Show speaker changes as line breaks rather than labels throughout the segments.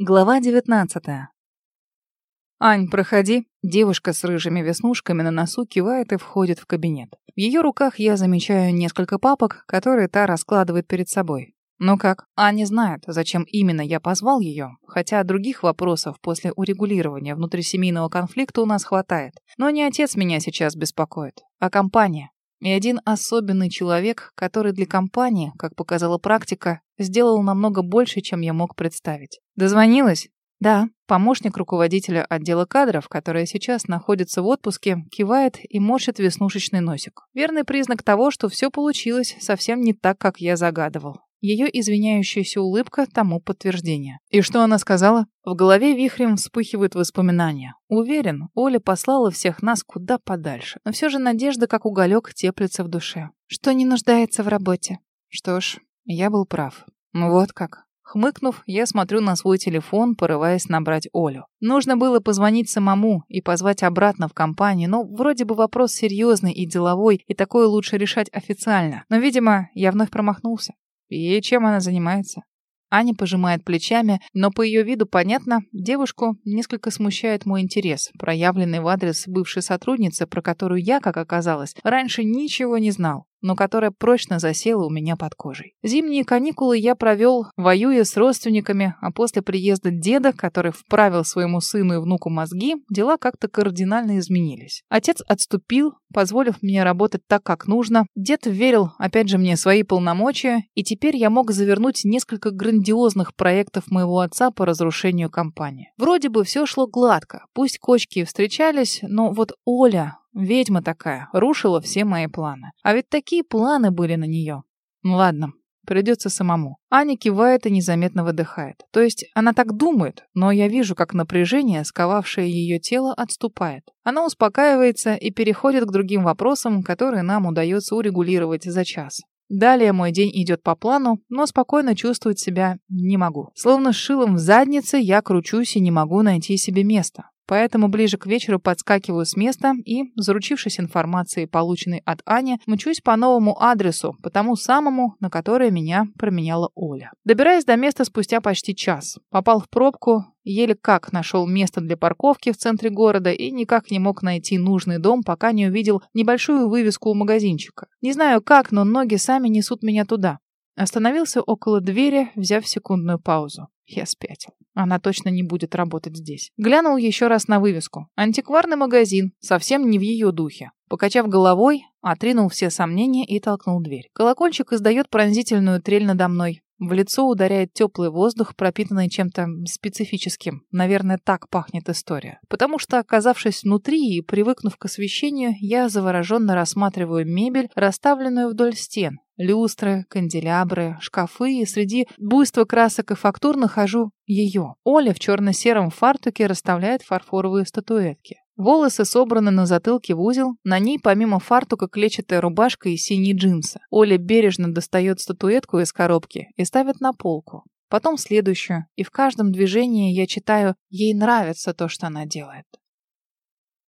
Глава 19. «Ань, проходи». Девушка с рыжими веснушками на носу кивает и входит в кабинет. В ее руках я замечаю несколько папок, которые та раскладывает перед собой. Ну как, Аня знает, зачем именно я позвал ее, хотя других вопросов после урегулирования внутрисемейного конфликта у нас хватает. Но не отец меня сейчас беспокоит, а компания. И один особенный человек, который для компании, как показала практика, сделал намного больше, чем я мог представить. Дозвонилась? Да, помощник руководителя отдела кадров, которая сейчас находится в отпуске, кивает и морщит веснушечный носик. Верный признак того, что все получилось совсем не так, как я загадывал. Ее извиняющаяся улыбка тому подтверждение. И что она сказала? В голове вихрем вспыхивают воспоминания. Уверен, Оля послала всех нас куда подальше. Но все же надежда, как уголек, теплится в душе. Что не нуждается в работе. Что ж, я был прав. Ну вот как. Хмыкнув, я смотрю на свой телефон, порываясь набрать Олю. Нужно было позвонить самому и позвать обратно в компанию, но вроде бы вопрос серьезный и деловой, и такое лучше решать официально. Но, видимо, я вновь промахнулся. И чем она занимается? Аня пожимает плечами, но по ее виду понятно, девушку несколько смущает мой интерес, проявленный в адрес бывшей сотрудницы, про которую я, как оказалось, раньше ничего не знал но которая прочно засела у меня под кожей. Зимние каникулы я провел, воюя с родственниками, а после приезда деда, который вправил своему сыну и внуку мозги, дела как-то кардинально изменились. Отец отступил, позволив мне работать так, как нужно. Дед верил, опять же, мне свои полномочия, и теперь я мог завернуть несколько грандиозных проектов моего отца по разрушению компании. Вроде бы все шло гладко, пусть кочки встречались, но вот Оля, Ведьма такая, рушила все мои планы. А ведь такие планы были на нее. Ну ладно, придется самому. Аня кивает и незаметно выдыхает. То есть она так думает, но я вижу, как напряжение, сковавшее ее тело, отступает. Она успокаивается и переходит к другим вопросам, которые нам удается урегулировать за час. Далее мой день идет по плану, но спокойно чувствовать себя не могу. Словно с шилом в заднице я кручусь и не могу найти себе места. Поэтому ближе к вечеру подскакиваю с места и, заручившись информацией, полученной от Ани, мчусь по новому адресу, по тому самому, на которое меня променяла Оля. Добираясь до места спустя почти час. Попал в пробку, еле как нашел место для парковки в центре города и никак не мог найти нужный дом, пока не увидел небольшую вывеску у магазинчика. Не знаю как, но ноги сами несут меня туда. Остановился около двери, взяв секундную паузу. Я спятил. Она точно не будет работать здесь. Глянул еще раз на вывеску. Антикварный магазин, совсем не в ее духе. Покачав головой, отринул все сомнения и толкнул дверь. Колокольчик издает пронзительную трель надо мной. В лицо ударяет теплый воздух, пропитанный чем-то специфическим. Наверное, так пахнет история. Потому что, оказавшись внутри и привыкнув к освещению, я завороженно рассматриваю мебель, расставленную вдоль стен. Люстры, канделябры, шкафы, и среди буйства красок и фактур нахожу ее. Оля в черно-сером фартуке расставляет фарфоровые статуэтки. Волосы собраны на затылке в узел, на ней помимо фартука клетчатая рубашка и синие джинсы. Оля бережно достает статуэтку из коробки и ставит на полку. Потом следующую, и в каждом движении я читаю «Ей нравится то, что она делает».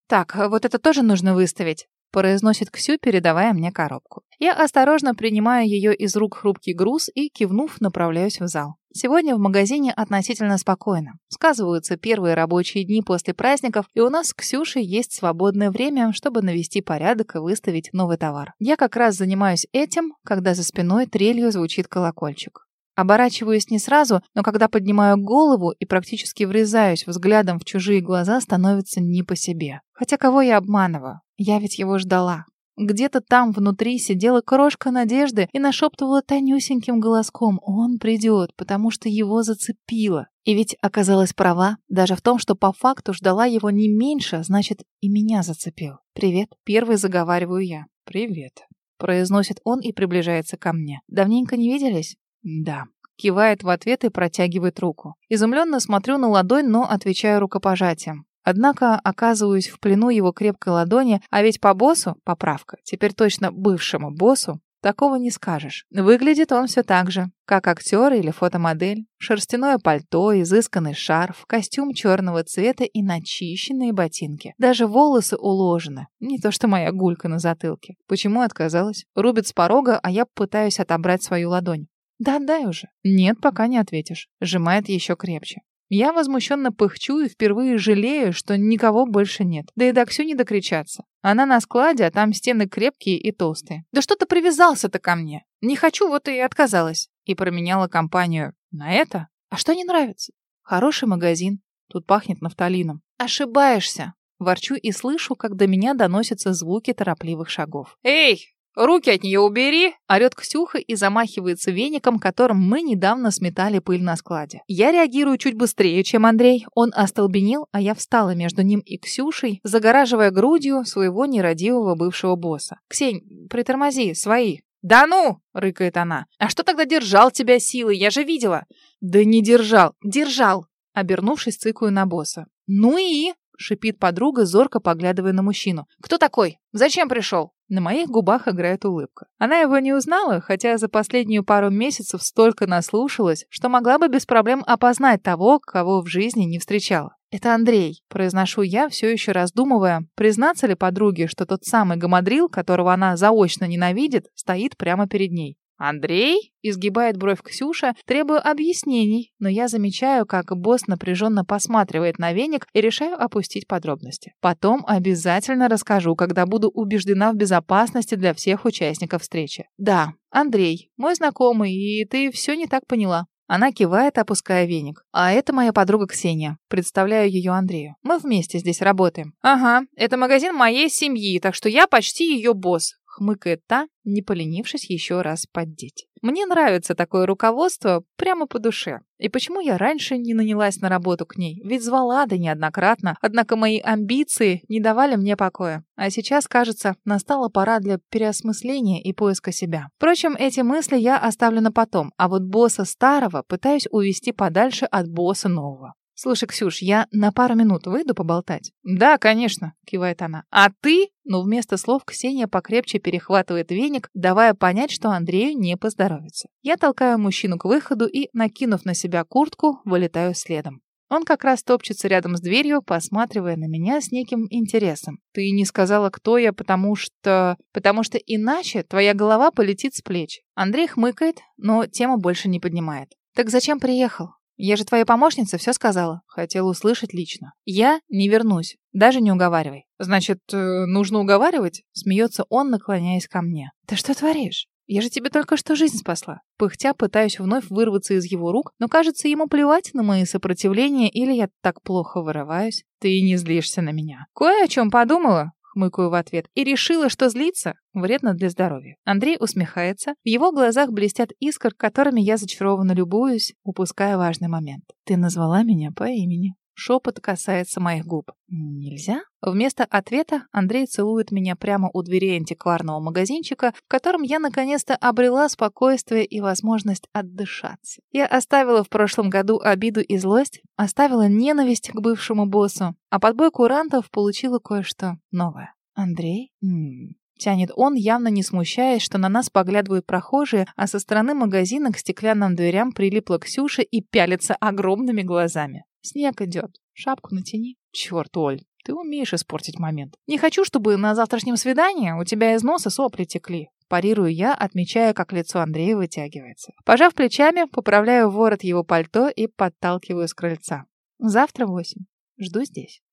«Так, вот это тоже нужно выставить произносит Ксю, передавая мне коробку. Я осторожно принимаю ее из рук хрупкий груз и, кивнув, направляюсь в зал. Сегодня в магазине относительно спокойно. Сказываются первые рабочие дни после праздников, и у нас с Ксюшей есть свободное время, чтобы навести порядок и выставить новый товар. Я как раз занимаюсь этим, когда за спиной трелью звучит колокольчик. Оборачиваюсь не сразу, но когда поднимаю голову и практически врезаюсь взглядом в чужие глаза, становится не по себе. Хотя кого я обманываю? Я ведь его ждала. Где-то там внутри сидела крошка надежды и нашептывала тонюсеньким голоском «Он придет, потому что его зацепило». И ведь оказалась права, даже в том, что по факту ждала его не меньше, значит, и меня зацепил. «Привет», — первый заговариваю я. «Привет», — произносит он и приближается ко мне. «Давненько не виделись?» «Да». Кивает в ответ и протягивает руку. Изумленно смотрю на ладонь, но отвечаю рукопожатием. Однако оказываюсь в плену его крепкой ладони, а ведь по боссу, поправка, теперь точно бывшему боссу, такого не скажешь. Выглядит он все так же, как актер или фотомодель. Шерстяное пальто, изысканный шарф, костюм черного цвета и начищенные ботинки. Даже волосы уложены. Не то что моя гулька на затылке. Почему отказалась? Рубит с порога, а я пытаюсь отобрать свою ладонь. «Да отдай уже». «Нет, пока не ответишь». Сжимает еще крепче. Я возмущенно пыхчу и впервые жалею, что никого больше нет. Да и до Ксю не докричаться. Она на складе, а там стены крепкие и толстые. Да что ты привязался-то ко мне? Не хочу, вот и отказалась. И променяла компанию на это. А что не нравится? Хороший магазин. Тут пахнет нафталином. Ошибаешься. Ворчу и слышу, как до меня доносятся звуки торопливых шагов. «Эй, руки от нее убери!» Орет Ксюха и замахивается веником, которым мы недавно сметали пыль на складе. Я реагирую чуть быстрее, чем Андрей. Он остолбенел, а я встала между ним и Ксюшей, загораживая грудью своего нерадивого бывшего босса. «Ксень, притормози, свои!» «Да ну!» — рыкает она. «А что тогда держал тебя силой? Я же видела!» «Да не держал! Держал!» Обернувшись, цыкаю на босса. «Ну и?» — шипит подруга, зорко поглядывая на мужчину. «Кто такой? Зачем пришел?» На моих губах играет улыбка. Она его не узнала, хотя за последнюю пару месяцев столько наслушалась, что могла бы без проблем опознать того, кого в жизни не встречала. «Это Андрей», — произношу я, все еще раздумывая, признаться ли подруге, что тот самый гамадрил, которого она заочно ненавидит, стоит прямо перед ней. «Андрей?» — изгибает бровь Ксюша, требую объяснений, но я замечаю, как босс напряженно посматривает на веник и решаю опустить подробности. Потом обязательно расскажу, когда буду убеждена в безопасности для всех участников встречи. Да, Андрей, мой знакомый, и ты все не так поняла. Она кивает, опуская веник. А это моя подруга Ксения. Представляю ее Андрею. Мы вместе здесь работаем. Ага, это магазин моей семьи, так что я почти ее босс хмыкает та, не поленившись еще раз поддеть. Мне нравится такое руководство прямо по душе. И почему я раньше не нанялась на работу к ней? Ведь звала да неоднократно, однако мои амбиции не давали мне покоя. А сейчас, кажется, настала пора для переосмысления и поиска себя. Впрочем, эти мысли я оставлю на потом, а вот босса старого пытаюсь увести подальше от босса нового. «Слушай, Ксюш, я на пару минут выйду поболтать?» «Да, конечно», — кивает она. «А ты?» Но вместо слов Ксения покрепче перехватывает веник, давая понять, что Андрею не поздоровится. Я толкаю мужчину к выходу и, накинув на себя куртку, вылетаю следом. Он как раз топчется рядом с дверью, посматривая на меня с неким интересом. «Ты не сказала, кто я, потому что... Потому что иначе твоя голова полетит с плеч». Андрей хмыкает, но тему больше не поднимает. «Так зачем приехал? Я же твоя помощница все сказала. Хотела услышать лично. Я не вернусь. Даже не уговаривай. Значит, э, нужно уговаривать? Смеется он, наклоняясь ко мне. Ты что творишь? Я же тебе только что жизнь спасла. Пыхтя пытаюсь вновь вырваться из его рук, но кажется ему плевать на мои сопротивления или я так плохо вырываюсь. Ты не злишься на меня. Кое о чем подумала хмыкаю в ответ, и решила, что злиться вредно для здоровья. Андрей усмехается, в его глазах блестят искр, которыми я зачарованно любуюсь, упуская важный момент. Ты назвала меня по имени. Шепот касается моих губ. «Нельзя?» Вместо ответа Андрей целует меня прямо у дверей антикварного магазинчика, в котором я наконец-то обрела спокойствие и возможность отдышаться. Я оставила в прошлом году обиду и злость, оставила ненависть к бывшему боссу, а под бой курантов получила кое-что новое. «Андрей?» М -м -м. Тянет он, явно не смущаясь, что на нас поглядывают прохожие, а со стороны магазина к стеклянным дверям прилипла Ксюша и пялится огромными глазами. Снег идет. Шапку натяни. Черт, Оль, ты умеешь испортить момент. Не хочу, чтобы на завтрашнем свидании у тебя из носа сопли текли. Парирую я, отмечая, как лицо Андрея вытягивается. Пожав плечами, поправляю ворот его пальто и подталкиваю с крыльца. Завтра восемь. Жду здесь.